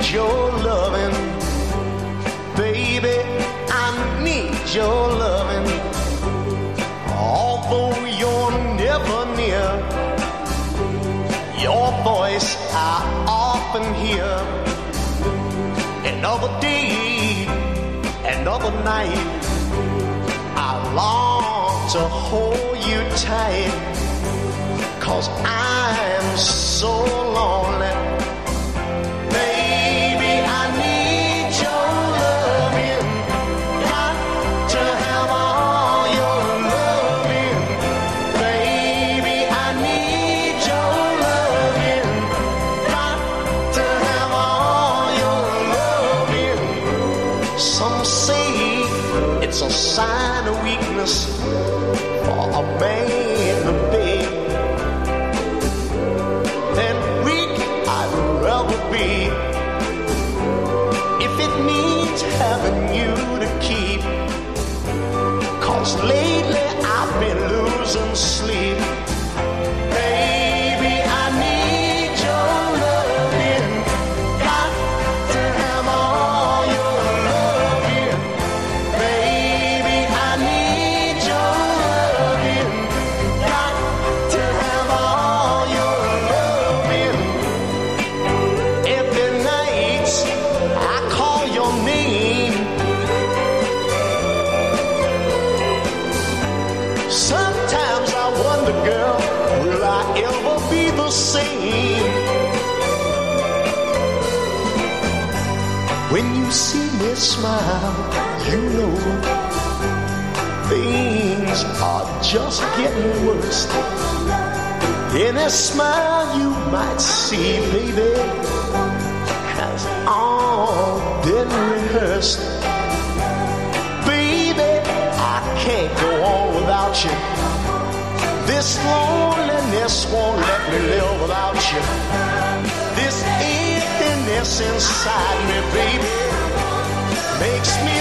need your loving. Baby, I need your loving. Although you're never near, your voice I often hear. Another day, another night, I long to hold you tight. Cause I'm so sign of weakness for a man to beg. Then weak I'd rather be if it means having you to keep. Cause lately I've been losing sleep. The same? When you see me smile, you know things are just getting worse. In a smile you might see, baby, has all been rehearsed. Baby, I can't go on without you. This loneliness won't me live without you. This emptiness inside me, baby, makes me